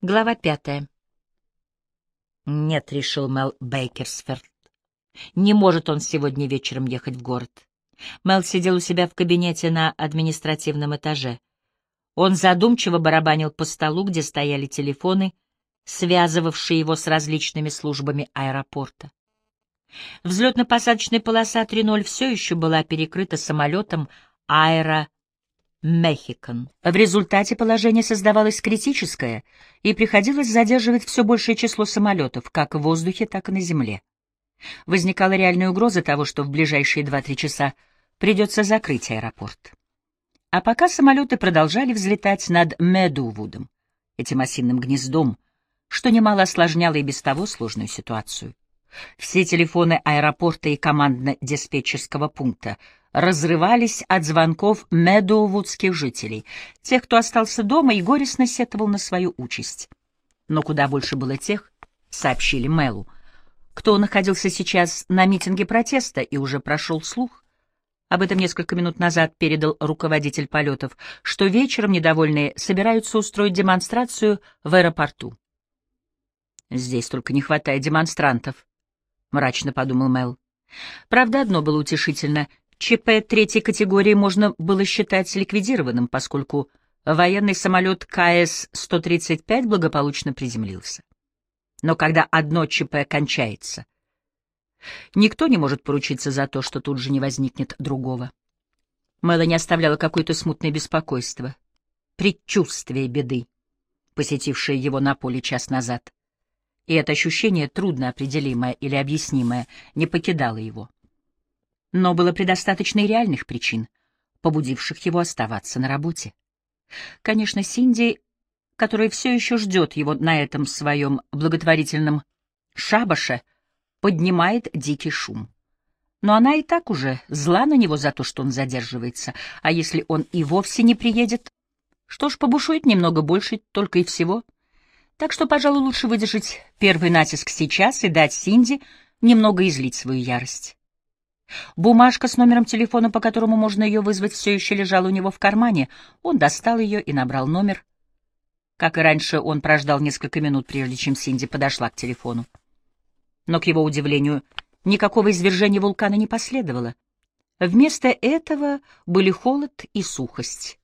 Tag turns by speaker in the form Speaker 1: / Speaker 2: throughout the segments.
Speaker 1: Глава пятая. «Нет», — решил Мел Бейкерсфорд. «Не может он сегодня вечером ехать в город». Мел сидел у себя в кабинете на административном этаже. Он задумчиво барабанил по столу, где стояли телефоны, связывавшие его с различными службами аэропорта. Взлетно-посадочная полоса 3.0 все еще была перекрыта самолетом аэро Мехикан. В результате положение создавалось критическое, и приходилось задерживать все большее число самолетов, как в воздухе, так и на земле. Возникала реальная угроза того, что в ближайшие 2-3 часа придется закрыть аэропорт. А пока самолеты продолжали взлетать над Медувудом, этим осиным гнездом, что немало осложняло и без того сложную ситуацию. Все телефоны аэропорта и командно-диспетчерского пункта разрывались от звонков медоувудских жителей, тех, кто остался дома и горестно сетовал на свою участь. Но куда больше было тех, сообщили Мэлу, кто находился сейчас на митинге протеста и уже прошел слух. Об этом несколько минут назад передал руководитель полетов, что вечером недовольные собираются устроить демонстрацию в аэропорту. «Здесь только не хватает демонстрантов», — мрачно подумал Мэл. Правда, одно было утешительно. ЧП третьей категории можно было считать ликвидированным, поскольку военный самолет КС-135 благополучно приземлился. Но когда одно ЧП кончается, никто не может поручиться за то, что тут же не возникнет другого. Мелани оставляла какое-то смутное беспокойство, предчувствие беды, посетившее его на поле час назад. И это ощущение, трудно определимое или объяснимое, не покидало его. Но было предостаточно и реальных причин, побудивших его оставаться на работе. Конечно, Синди, которая все еще ждет его на этом своем благотворительном шабаше, поднимает дикий шум. Но она и так уже зла на него за то, что он задерживается, а если он и вовсе не приедет, что ж, побушует немного больше только и всего. Так что, пожалуй, лучше выдержать первый натиск сейчас и дать Синди немного излить свою ярость. Бумажка с номером телефона, по которому можно ее вызвать, все еще лежала у него в кармане. Он достал ее и набрал номер. Как и раньше, он прождал несколько минут, прежде чем Синди подошла к телефону. Но, к его удивлению, никакого извержения вулкана не последовало. Вместо этого были холод и сухость.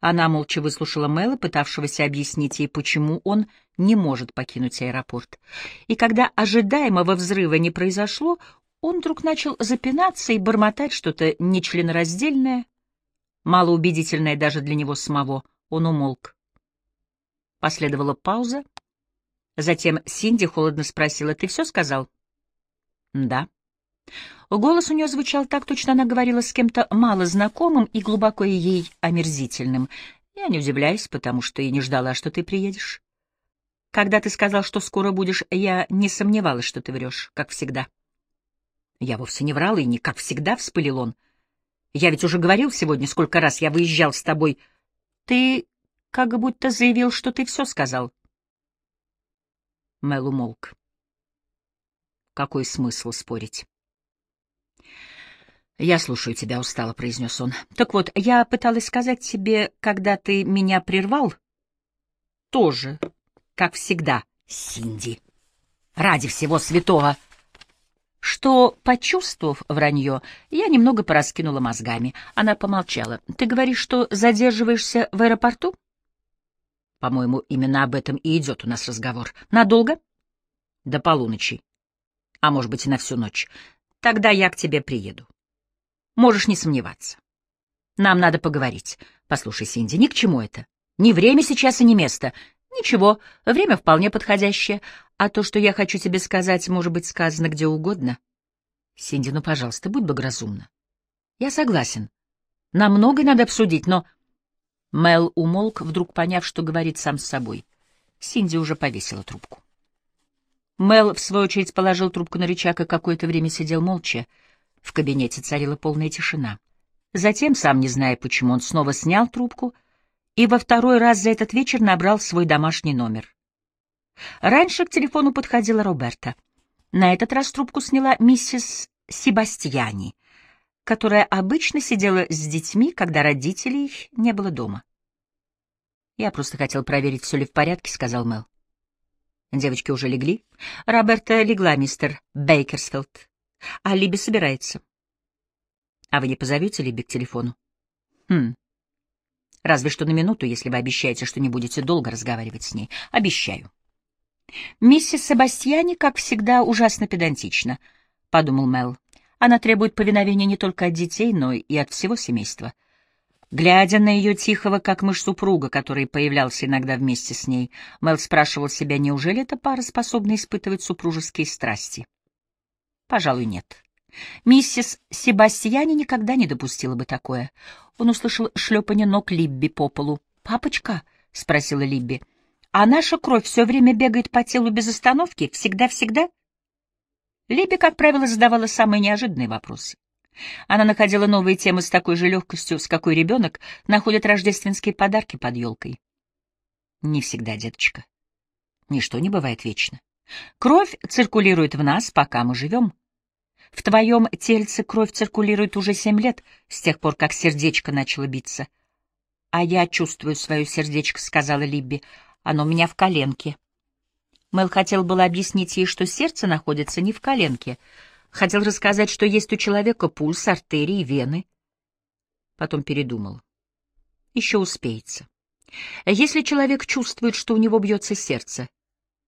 Speaker 1: Она молча выслушала Мэла, пытавшегося объяснить ей, почему он не может покинуть аэропорт. И когда ожидаемого взрыва не произошло, он вдруг начал запинаться и бормотать что-то нечленораздельное, малоубедительное даже для него самого. Он умолк. Последовала пауза. Затем Синди холодно спросила, «Ты все сказал?» «Да». Голос у нее звучал так, точно она говорила с кем-то мало знакомым и глубоко ей омерзительным. «Я не удивляюсь, потому что и не ждала, что ты приедешь. Когда ты сказал, что скоро будешь, я не сомневалась, что ты врешь, как всегда». Я вовсе не врал, и не как всегда вспылил он. Я ведь уже говорил сегодня, сколько раз я выезжал с тобой. Ты как будто заявил, что ты все сказал. Мэл умолк. Какой смысл спорить? «Я слушаю тебя устало», — произнес он. «Так вот, я пыталась сказать тебе, когда ты меня прервал, тоже, как всегда, Синди. Ради всего святого!» Что, почувствовав вранье, я немного пораскинула мозгами. Она помолчала. «Ты говоришь, что задерживаешься в аэропорту?» «По-моему, именно об этом и идет у нас разговор. Надолго?» «До полуночи. А может быть, и на всю ночь. Тогда я к тебе приеду. Можешь не сомневаться. Нам надо поговорить. Послушай, Синди, ни к чему это. Ни время сейчас и ни место. Ничего, время вполне подходящее. А то, что я хочу тебе сказать, может быть сказано где угодно. Синди, ну, пожалуйста, будь благоразумна. Я согласен. Нам многое надо обсудить, но... Мел умолк, вдруг поняв, что говорит сам с собой. Синди уже повесила трубку. Мел, в свою очередь, положил трубку на рычаг и какое-то время сидел молча. В кабинете царила полная тишина. Затем, сам не зная почему, он снова снял трубку и во второй раз за этот вечер набрал свой домашний номер. Раньше к телефону подходила Роберта. На этот раз трубку сняла миссис Себастьяни, которая обычно сидела с детьми, когда родителей не было дома. «Я просто хотел проверить, все ли в порядке», — сказал Мел. «Девочки уже легли?» «Роберта легла, мистер Бейкерсфилд. А Либи собирается». «А вы не позовете Либи к телефону?» «Хм. Разве что на минуту, если вы обещаете, что не будете долго разговаривать с ней. Обещаю». «Миссис Себастьяни, как всегда, ужасно педантична», — подумал Мел. «Она требует повиновения не только от детей, но и от всего семейства». Глядя на ее тихого, как мышь супруга, который появлялся иногда вместе с ней, Мел спрашивал себя, неужели эта пара способна испытывать супружеские страсти? Пожалуй, нет. Миссис Себастьяне никогда не допустила бы такое. Он услышал шлепание ног Либби по полу. «Папочка?» — спросила Либби. «А наша кровь все время бегает по телу без остановки? Всегда-всегда?» Либби, как правило, задавала самые неожиданные вопросы. Она находила новые темы с такой же легкостью, с какой ребенок находит рождественские подарки под елкой. Не всегда, деточка. Ничто не бывает вечно. Кровь циркулирует в нас, пока мы живем. В твоем тельце кровь циркулирует уже семь лет, с тех пор, как сердечко начало биться. — А я чувствую свое сердечко, — сказала Либби. — Оно у меня в коленке. Мэл хотел было объяснить ей, что сердце находится не в коленке — Хотел рассказать, что есть у человека пульс, артерии, вены. Потом передумал. Еще успеется. Если человек чувствует, что у него бьется сердце,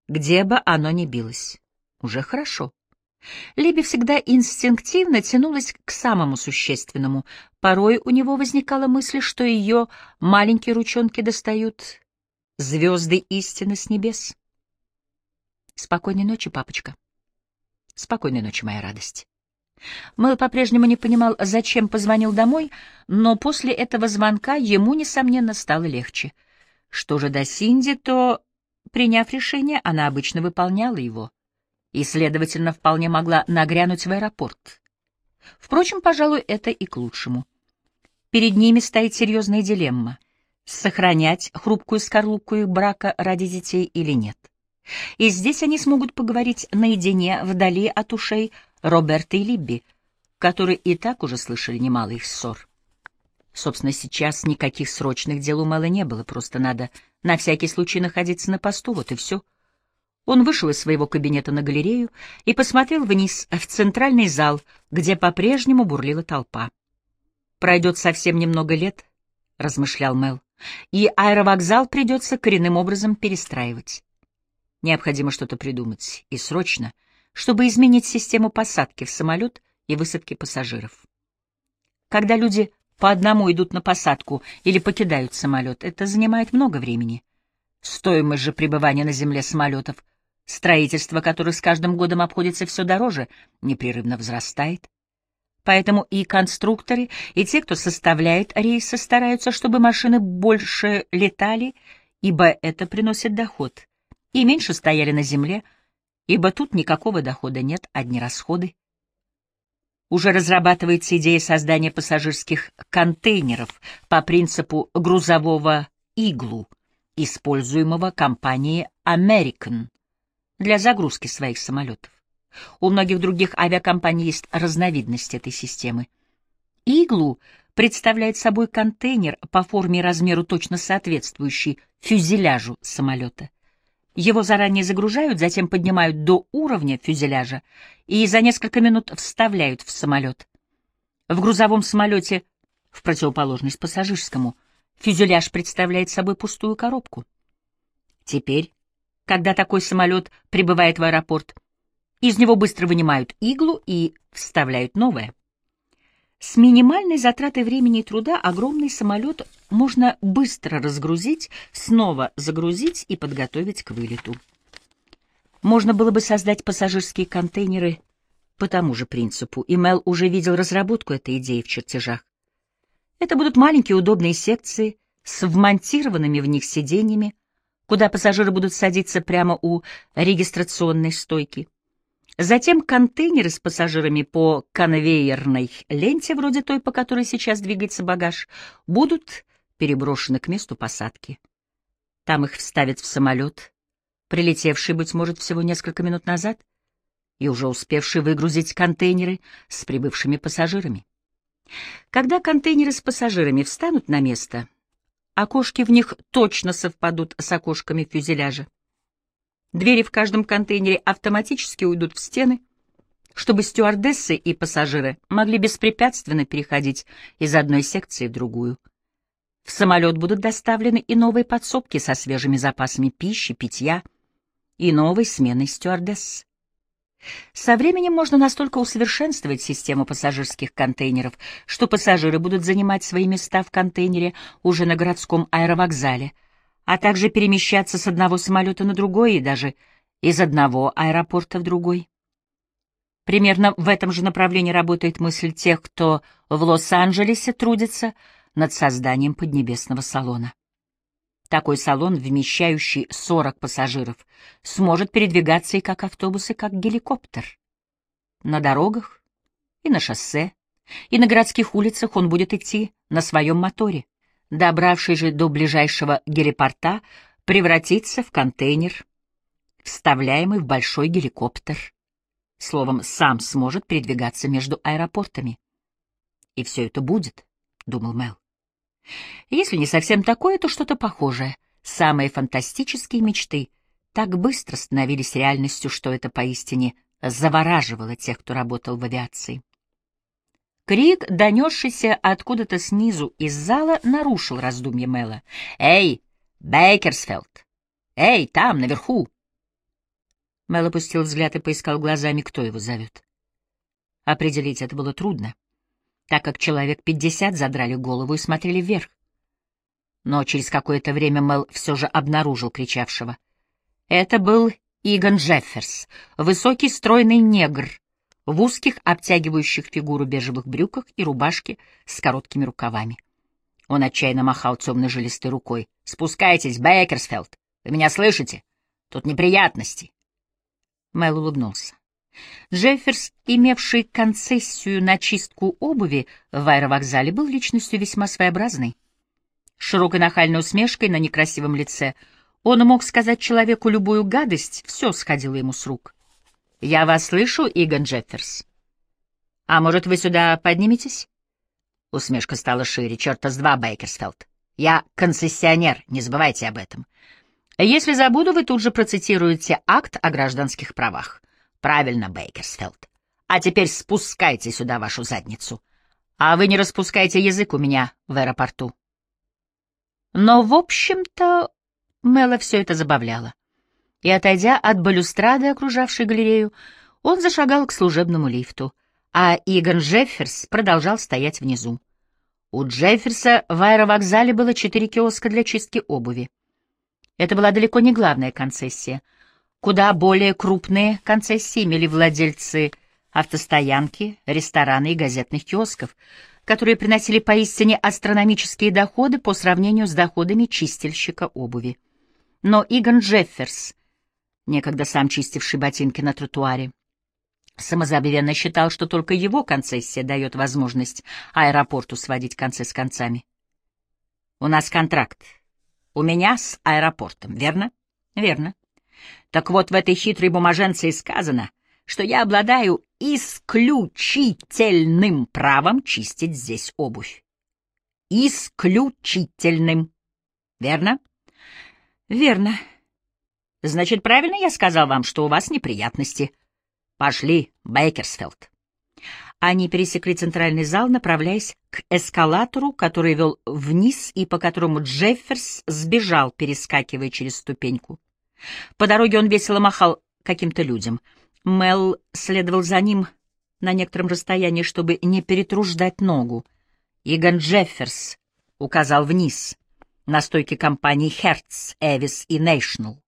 Speaker 1: где бы оно ни билось, уже хорошо. Либи всегда инстинктивно тянулась к самому существенному. Порой у него возникала мысль, что ее маленькие ручонки достают звезды истины с небес. Спокойной ночи, папочка. Спокойной ночи, моя радость. Мэл по-прежнему не понимал, зачем позвонил домой, но после этого звонка ему, несомненно, стало легче. Что же до Синди, то, приняв решение, она обычно выполняла его и, следовательно, вполне могла нагрянуть в аэропорт. Впрочем, пожалуй, это и к лучшему. Перед ними стоит серьезная дилемма — сохранять хрупкую скорлупку их брака ради детей или нет. И здесь они смогут поговорить наедине, вдали от ушей Роберта и Либби, которые и так уже слышали немало их ссор. Собственно, сейчас никаких срочных дел у Мэла не было, просто надо на всякий случай находиться на посту, вот и все. Он вышел из своего кабинета на галерею и посмотрел вниз, в центральный зал, где по-прежнему бурлила толпа. «Пройдет совсем немного лет», — размышлял Мэл, — «и аэровокзал придется коренным образом перестраивать. Необходимо что-то придумать, и срочно, чтобы изменить систему посадки в самолет и высадки пассажиров. Когда люди по одному идут на посадку или покидают самолет, это занимает много времени. Стоимость же пребывания на земле самолетов, строительство которых с каждым годом обходится все дороже, непрерывно возрастает. Поэтому и конструкторы, и те, кто составляет рейсы, стараются, чтобы машины больше летали, ибо это приносит доход и меньше стояли на земле, ибо тут никакого дохода нет, одни расходы. Уже разрабатывается идея создания пассажирских контейнеров по принципу грузового иглу, используемого компанией American для загрузки своих самолетов. У многих других авиакомпаний есть разновидность этой системы. Иглу представляет собой контейнер по форме и размеру точно соответствующий фюзеляжу самолета. Его заранее загружают, затем поднимают до уровня фюзеляжа и за несколько минут вставляют в самолет. В грузовом самолете, в противоположность пассажирскому, фюзеляж представляет собой пустую коробку. Теперь, когда такой самолет прибывает в аэропорт, из него быстро вынимают иглу и вставляют новое. С минимальной затратой времени и труда огромный самолет можно быстро разгрузить, снова загрузить и подготовить к вылету. Можно было бы создать пассажирские контейнеры по тому же принципу, и Мел уже видел разработку этой идеи в чертежах. Это будут маленькие удобные секции с вмонтированными в них сиденьями, куда пассажиры будут садиться прямо у регистрационной стойки. Затем контейнеры с пассажирами по конвейерной ленте, вроде той, по которой сейчас двигается багаж, будут переброшены к месту посадки. Там их вставят в самолет, прилетевший, быть может, всего несколько минут назад, и уже успевший выгрузить контейнеры с прибывшими пассажирами. Когда контейнеры с пассажирами встанут на место, окошки в них точно совпадут с окошками фюзеляжа. Двери в каждом контейнере автоматически уйдут в стены, чтобы стюардессы и пассажиры могли беспрепятственно переходить из одной секции в другую. В самолет будут доставлены и новые подсобки со свежими запасами пищи, питья и новой сменой стюардесс. Со временем можно настолько усовершенствовать систему пассажирских контейнеров, что пассажиры будут занимать свои места в контейнере уже на городском аэровокзале, а также перемещаться с одного самолета на другой и даже из одного аэропорта в другой. Примерно в этом же направлении работает мысль тех, кто в Лос-Анджелесе трудится над созданием поднебесного салона. Такой салон, вмещающий 40 пассажиров, сможет передвигаться и как автобус, и как геликоптер. На дорогах и на шоссе, и на городских улицах он будет идти на своем моторе. Добравшись же до ближайшего гелипорта, превратится в контейнер, вставляемый в большой геликоптер. Словом, сам сможет передвигаться между аэропортами. И все это будет, — думал Мел. Если не совсем такое, то что-то похожее. Самые фантастические мечты так быстро становились реальностью, что это поистине завораживало тех, кто работал в авиации. Крик, донесшийся откуда-то снизу из зала, нарушил раздумье Мэла. «Эй, Бейкерсфелд! Эй, там, наверху!» Мэл опустил взгляд и поискал глазами, кто его зовет. Определить это было трудно так как человек пятьдесят задрали голову и смотрели вверх. Но через какое-то время Мел все же обнаружил кричавшего. Это был Игон Джефферс, высокий стройный негр, в узких, обтягивающих фигуру бежевых брюках и рубашке с короткими рукавами. Он отчаянно махал темной жилистой рукой. «Спускайтесь, Бейкерсфелд! Вы меня слышите? Тут неприятности!» Мел улыбнулся. Джефферс, имевший концессию на чистку обуви в аэровокзале, был личностью весьма своеобразной. широкой нахальной усмешкой на некрасивом лице он мог сказать человеку любую гадость, все сходило ему с рук. «Я вас слышу, Игон Джефферс. А может, вы сюда подниметесь?» Усмешка стала шире. «Черта с два, Бейкерсфелд. Я концессионер, не забывайте об этом. Если забуду, вы тут же процитируете акт о гражданских правах. Правильно, Бейкерсфелд. А теперь спускайте сюда вашу задницу. А вы не распускайте язык у меня в аэропорту. Но, в общем-то, Мэла все это забавляло. И, отойдя от балюстрады, окружавшей галерею, он зашагал к служебному лифту, а Игон Джефферс продолжал стоять внизу. У Джефферса в аэровокзале было четыре киоска для чистки обуви. Это была далеко не главная концессия — Куда более крупные концессии имели владельцы автостоянки, рестораны и газетных киосков, которые приносили поистине астрономические доходы по сравнению с доходами чистильщика обуви. Но Игон Джефферс, некогда сам чистивший ботинки на тротуаре, самозабвенно считал, что только его концессия дает возможность аэропорту сводить концы с концами. «У нас контракт. У меня с аэропортом, верно?» «Верно. Так вот, в этой хитрой бумаженце и сказано, что я обладаю исключительным правом чистить здесь обувь. Исключительным. Верно? Верно. Значит, правильно я сказал вам, что у вас неприятности. Пошли, Бейкерсфелд. Они пересекли центральный зал, направляясь к эскалатору, который вел вниз и по которому Джефферс сбежал, перескакивая через ступеньку. По дороге он весело махал каким-то людям. Мел следовал за ним на некотором расстоянии, чтобы не перетруждать ногу. Иган Джефферс указал вниз, на стойке компаний «Херц», «Эвис» и «Нейшнл»,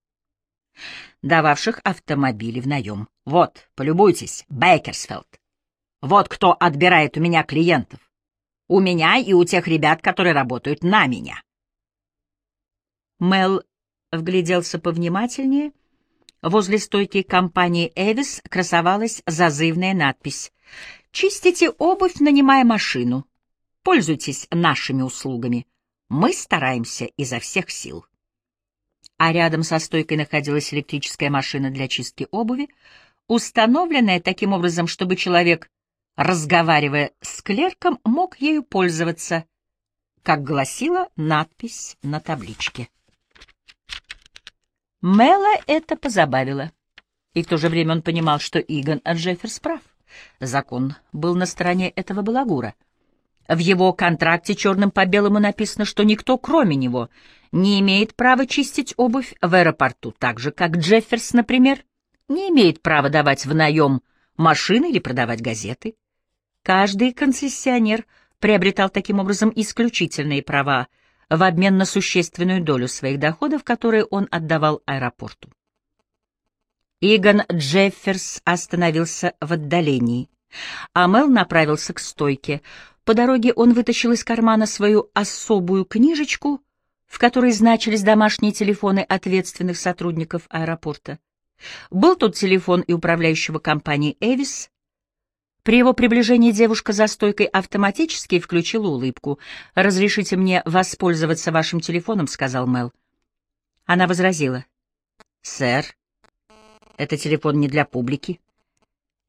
Speaker 1: дававших автомобили в наем. «Вот, полюбуйтесь, Бейкерсфелд. Вот кто отбирает у меня клиентов. У меня и у тех ребят, которые работают на меня». Мел вгляделся повнимательнее. Возле стойки компании «Эвис» красовалась зазывная надпись «Чистите обувь, нанимая машину. Пользуйтесь нашими услугами. Мы стараемся изо всех сил». А рядом со стойкой находилась электрическая машина для чистки обуви, установленная таким образом, чтобы человек, разговаривая с клерком, мог ею пользоваться, как гласила надпись на табличке. Мэла это позабавило. И в то же время он понимал, что Игон Джефферс прав. Закон был на стороне этого балагура. В его контракте черным по белому написано, что никто, кроме него, не имеет права чистить обувь в аэропорту, так же, как Джефферс, например, не имеет права давать в наем машины или продавать газеты. Каждый концессионер приобретал таким образом исключительные права в обмен на существенную долю своих доходов, которые он отдавал аэропорту. Игон Джефферс остановился в отдалении, а Мел направился к стойке. По дороге он вытащил из кармана свою особую книжечку, в которой значились домашние телефоны ответственных сотрудников аэропорта. Был тут телефон и управляющего компании «Эвис». При его приближении девушка за стойкой автоматически включила улыбку. «Разрешите мне воспользоваться вашим телефоном», — сказал Мел. Она возразила. «Сэр, это телефон не для публики».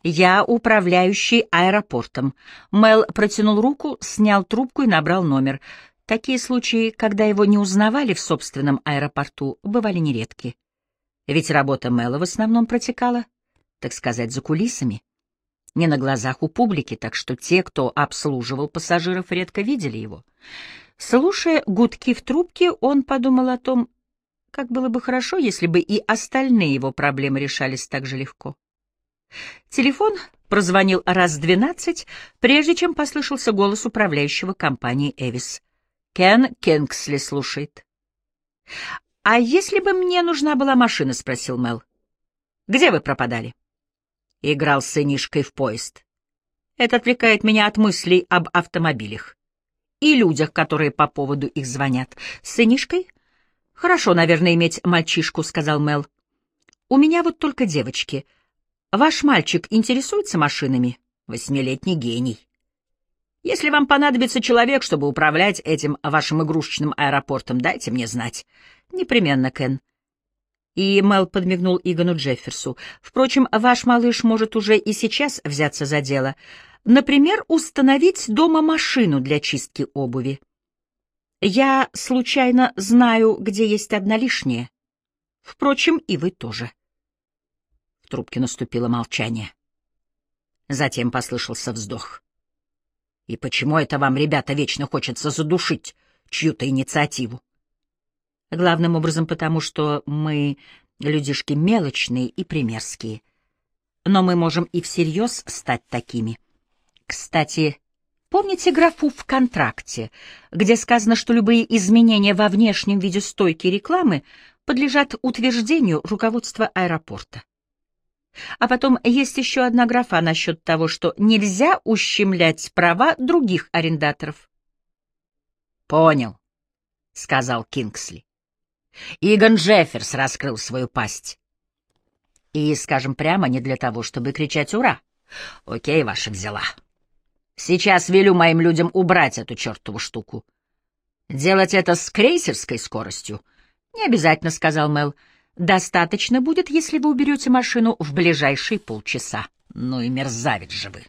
Speaker 1: «Я управляющий аэропортом». Мел протянул руку, снял трубку и набрал номер. Такие случаи, когда его не узнавали в собственном аэропорту, бывали нередки. Ведь работа Мэла в основном протекала, так сказать, за кулисами. Не на глазах у публики, так что те, кто обслуживал пассажиров, редко видели его. Слушая гудки в трубке, он подумал о том, как было бы хорошо, если бы и остальные его проблемы решались так же легко. Телефон прозвонил раз двенадцать, прежде чем послышался голос управляющего компанией «Эвис». Кен Кингсли слушает. «А если бы мне нужна была машина?» — спросил Мел. «Где вы пропадали?» Играл с сынишкой в поезд. Это отвлекает меня от мыслей об автомобилях и людях, которые по поводу их звонят. С сынишкой? Хорошо, наверное, иметь мальчишку, — сказал Мел. У меня вот только девочки. Ваш мальчик интересуется машинами? Восьмилетний гений. Если вам понадобится человек, чтобы управлять этим вашим игрушечным аэропортом, дайте мне знать. Непременно, Кен. И Мел подмигнул Игону Джефферсу. Впрочем, ваш малыш может уже и сейчас взяться за дело. Например, установить дома машину для чистки обуви. Я случайно знаю, где есть одна лишняя. Впрочем, и вы тоже. В трубке наступило молчание. Затем послышался вздох. И почему это вам, ребята, вечно хочется задушить чью-то инициативу? Главным образом потому, что мы людишки мелочные и примерские. Но мы можем и всерьез стать такими. Кстати, помните графу в контракте, где сказано, что любые изменения во внешнем виде стойки рекламы подлежат утверждению руководства аэропорта? А потом есть еще одна графа насчет того, что нельзя ущемлять права других арендаторов. «Понял», — сказал Кингсли. Игон Джефферс раскрыл свою пасть. И, скажем прямо, не для того, чтобы кричать «Ура!» Окей, ваша взяла. Сейчас велю моим людям убрать эту чертову штуку. Делать это с крейсерской скоростью? Не обязательно, — сказал Мел. Достаточно будет, если вы уберете машину в ближайшие полчаса. Ну и мерзавец же вы.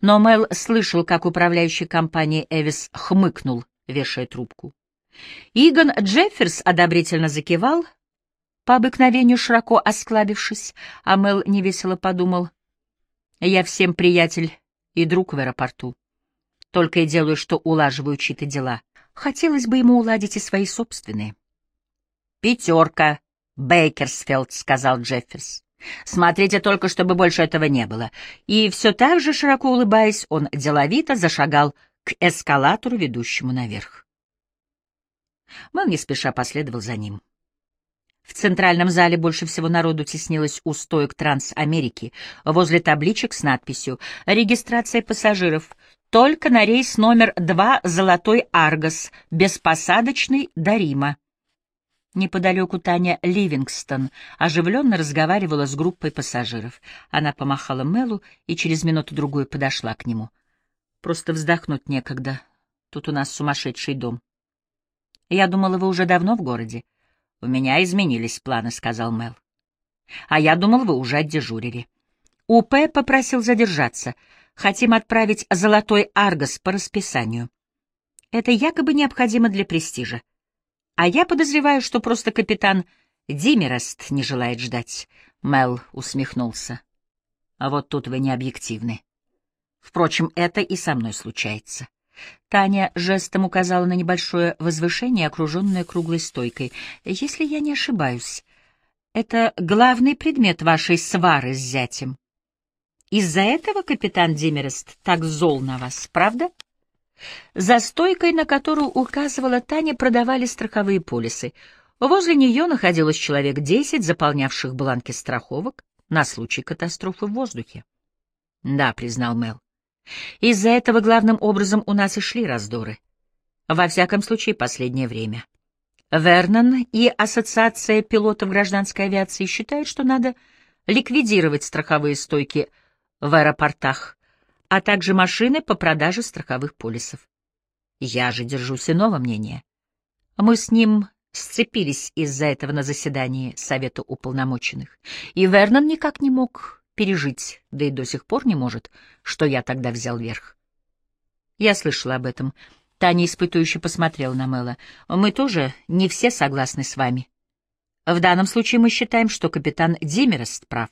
Speaker 1: Но Мел слышал, как управляющий компанией Эвис хмыкнул, вешая трубку. Игон Джефферс одобрительно закивал, по обыкновению широко осклабившись, а Мел невесело подумал. «Я всем приятель и друг в аэропорту. Только и делаю, что улаживаю чьи-то дела. Хотелось бы ему уладить и свои собственные». «Пятерка, Бейкерсфелд», — сказал Джефферс. «Смотрите только, чтобы больше этого не было». И все так же, широко улыбаясь, он деловито зашагал к эскалатору, ведущему наверх. Мэл не спеша последовал за ним. В центральном зале больше всего народу теснилось у стоек Трансамерики, возле табличек с надписью «Регистрация пассажиров. Только на рейс номер 2 «Золотой Аргос», беспосадочный до Рима». Неподалеку Таня Ливингстон оживленно разговаривала с группой пассажиров. Она помахала Мелу и через минуту-другую подошла к нему. «Просто вздохнуть некогда. Тут у нас сумасшедший дом». «Я думала, вы уже давно в городе». «У меня изменились планы», — сказал Мел. «А я думал, вы уже отдежурили». УП попросил задержаться. Хотим отправить «Золотой Аргос» по расписанию. Это якобы необходимо для престижа. А я подозреваю, что просто капитан Димерест не желает ждать. Мел усмехнулся. А вот тут вы не объективны. Впрочем, это и со мной случается. Таня жестом указала на небольшое возвышение, окруженное круглой стойкой. Если я не ошибаюсь, это главный предмет вашей свары с зятем. Из-за этого капитан Димерест так зол на вас, правда? За стойкой, на которую указывала Таня, продавали страховые полисы. Возле нее находилось человек десять, заполнявших бланки страховок на случай катастрофы в воздухе. — Да, — признал Мел. — Из-за этого главным образом у нас и шли раздоры. Во всяком случае, последнее время. Вернон и Ассоциация пилотов гражданской авиации считают, что надо ликвидировать страховые стойки в аэропортах, а также машины по продаже страховых полисов. Я же держусь иного мнения. Мы с ним сцепились из-за этого на заседании Совета уполномоченных, и Вернон никак не мог пережить, да и до сих пор не может, что я тогда взял верх. Я слышала об этом. Таня испытующе посмотрела на Мэла. Мы тоже не все согласны с вами. В данном случае мы считаем, что капитан Димерест прав.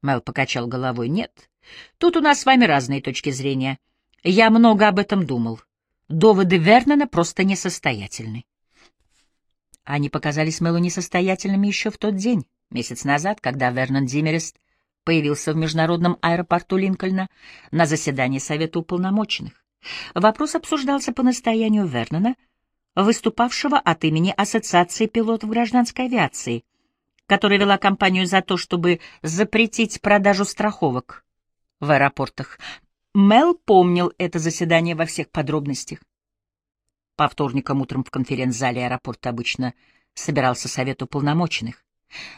Speaker 1: Мэл покачал головой. Нет, тут у нас с вами разные точки зрения. Я много об этом думал. Доводы Вернона просто несостоятельны. Они показались Мэлу несостоятельными еще в тот день, месяц назад, когда Вернон Димерест появился в международном аэропорту Линкольна на заседании Совета уполномоченных. Вопрос обсуждался по настоянию Вернона, выступавшего от имени Ассоциации пилотов гражданской авиации, которая вела кампанию за то, чтобы запретить продажу страховок в аэропортах. Мел помнил это заседание во всех подробностях. По вторникам утром в конференц-зале аэропорта обычно собирался совет уполномоченных.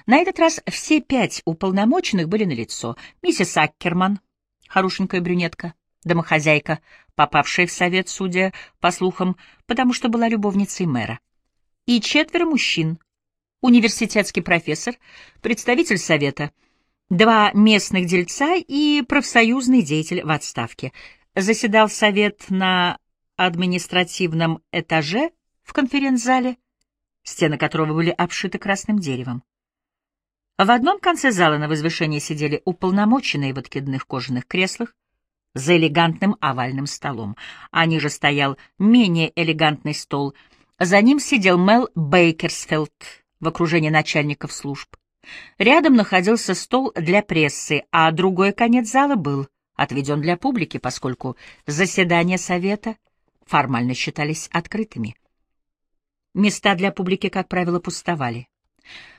Speaker 1: На этот раз все пять уполномоченных были налицо. Миссис Аккерман, хорошенькая брюнетка, домохозяйка, попавшая в совет, судя по слухам, потому что была любовницей мэра, и четверо мужчин, университетский профессор, представитель совета, два местных дельца и профсоюзный деятель в отставке. Заседал совет на административном этаже в конференц-зале, стены которого были обшиты красным деревом. В одном конце зала на возвышении сидели уполномоченные в откидных кожаных креслах за элегантным овальным столом, а ниже стоял менее элегантный стол. За ним сидел Мел Бейкерсфилд, в окружении начальников служб. Рядом находился стол для прессы, а другой конец зала был отведен для публики, поскольку заседания совета формально считались открытыми. Места для публики, как правило, пустовали.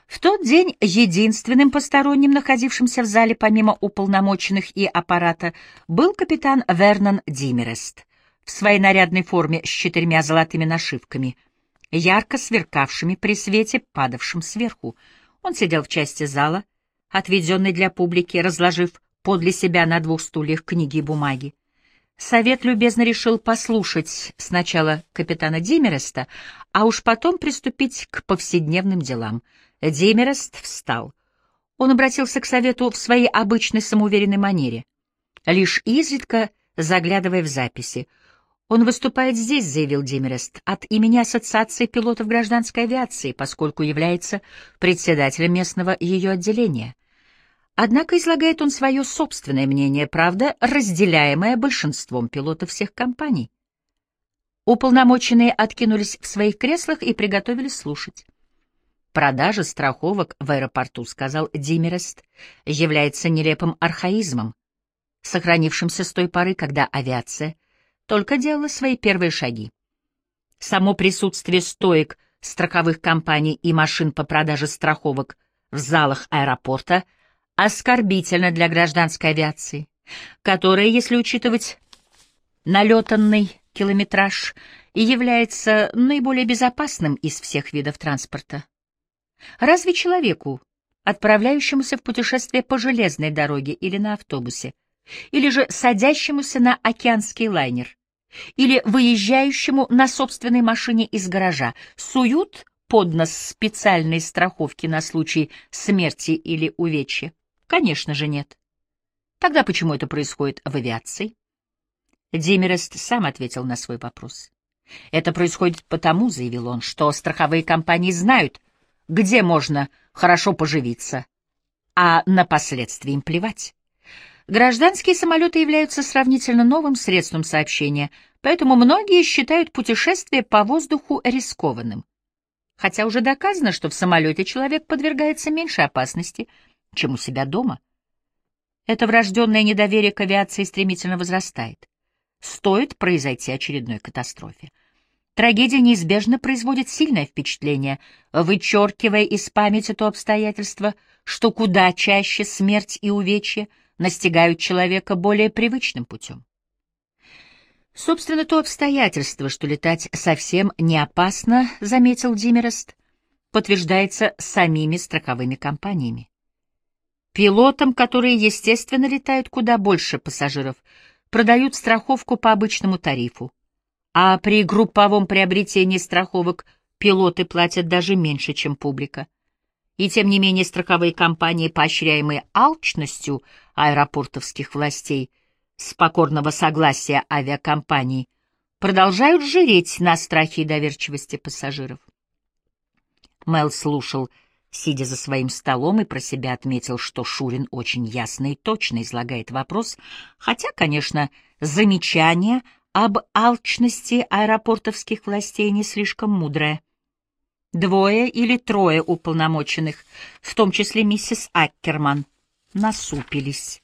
Speaker 1: В тот день единственным посторонним, находившимся в зале помимо уполномоченных и аппарата, был капитан Вернон Димерест в своей нарядной форме с четырьмя золотыми нашивками — ярко сверкавшими при свете, падавшем сверху. Он сидел в части зала, отведенной для публики, разложив подле себя на двух стульях книги и бумаги. Совет любезно решил послушать сначала капитана Димереста, а уж потом приступить к повседневным делам. Димерест встал. Он обратился к совету в своей обычной самоуверенной манере, лишь изредка заглядывая в записи — «Он выступает здесь», — заявил Демерест, — «от имени Ассоциации пилотов гражданской авиации, поскольку является председателем местного ее отделения. Однако излагает он свое собственное мнение, правда, разделяемое большинством пилотов всех компаний». Уполномоченные откинулись в своих креслах и приготовились слушать. «Продажа страховок в аэропорту», — сказал Димерест, — «является нелепым архаизмом, сохранившимся с той поры, когда авиация — только делала свои первые шаги. Само присутствие стоек страховых компаний и машин по продаже страховок в залах аэропорта оскорбительно для гражданской авиации, которая, если учитывать налетанный километраж, и является наиболее безопасным из всех видов транспорта. Разве человеку, отправляющемуся в путешествие по железной дороге или на автобусе, или же садящемуся на океанский лайнер, или выезжающему на собственной машине из гаража, суют под нос специальные страховки на случай смерти или увечья? Конечно же нет. Тогда почему это происходит в авиации? Демерест сам ответил на свой вопрос. Это происходит потому, — заявил он, — что страховые компании знают, где можно хорошо поживиться, а на последствия им плевать. Гражданские самолеты являются сравнительно новым средством сообщения, поэтому многие считают путешествие по воздуху рискованным. Хотя уже доказано, что в самолете человек подвергается меньшей опасности, чем у себя дома. Это врожденное недоверие к авиации стремительно возрастает. Стоит произойти очередной катастрофе. Трагедия неизбежно производит сильное впечатление, вычеркивая из памяти то обстоятельство, что куда чаще смерть и увечья настигают человека более привычным путем. Собственно, то обстоятельство, что летать совсем не опасно, заметил Димерест, подтверждается самими страховыми компаниями. Пилотам, которые, естественно, летают куда больше пассажиров, продают страховку по обычному тарифу, а при групповом приобретении страховок пилоты платят даже меньше, чем публика. И тем не менее страховые компании, поощряемые алчностью аэропортовских властей, с покорного согласия авиакомпаний, продолжают жиреть на страхе и доверчивости пассажиров. Мел слушал, сидя за своим столом, и про себя отметил, что Шурин очень ясно и точно излагает вопрос, хотя, конечно, замечания об алчности аэропортовских властей не слишком мудрая. Двое или трое уполномоченных, в том числе миссис Аккерман, насупились.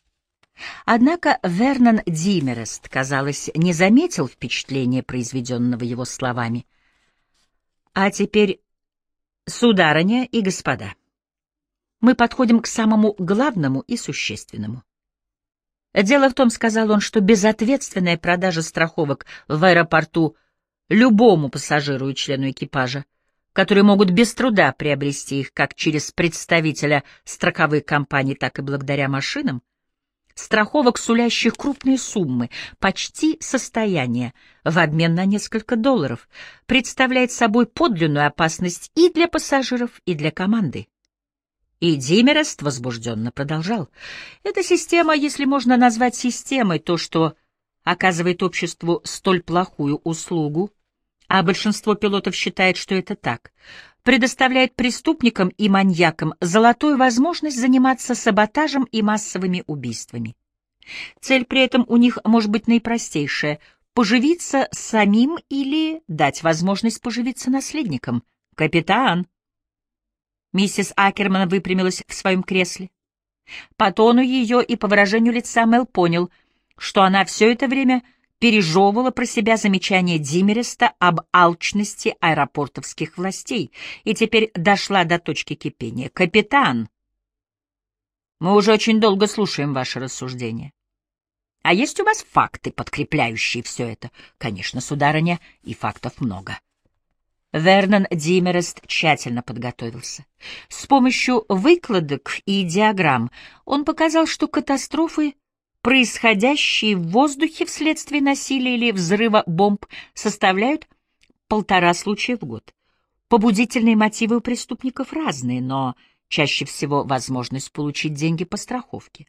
Speaker 1: Однако Вернон Димерест, казалось, не заметил впечатления, произведенного его словами. А теперь, сударыня и господа, мы подходим к самому главному и существенному. Дело в том, сказал он, что безответственная продажа страховок в аэропорту любому пассажиру и члену экипажа, которые могут без труда приобрести их как через представителя страховых компаний, так и благодаря машинам, страховок, сулящих крупные суммы, почти состояние, в обмен на несколько долларов, представляет собой подлинную опасность и для пассажиров, и для команды. И Димерест возбужденно продолжал. Эта система, если можно назвать системой то, что оказывает обществу столь плохую услугу, а большинство пилотов считает, что это так, предоставляет преступникам и маньякам золотую возможность заниматься саботажем и массовыми убийствами. Цель при этом у них может быть наипростейшая — поживиться самим или дать возможность поживиться наследникам. Капитан, Миссис Акерман выпрямилась в своем кресле. По тону ее и по выражению лица Мел понял, что она все это время пережевывала про себя замечание Димереста об алчности аэропортовских властей и теперь дошла до точки кипения. «Капитан, мы уже очень долго слушаем ваши рассуждения. А есть у вас факты, подкрепляющие все это? Конечно, сударыня, и фактов много». Вернон Димерест тщательно подготовился. С помощью выкладок и диаграмм он показал, что катастрофы, происходящие в воздухе вследствие насилия или взрыва бомб, составляют полтора случая в год. Побудительные мотивы у преступников разные, но чаще всего возможность получить деньги по страховке.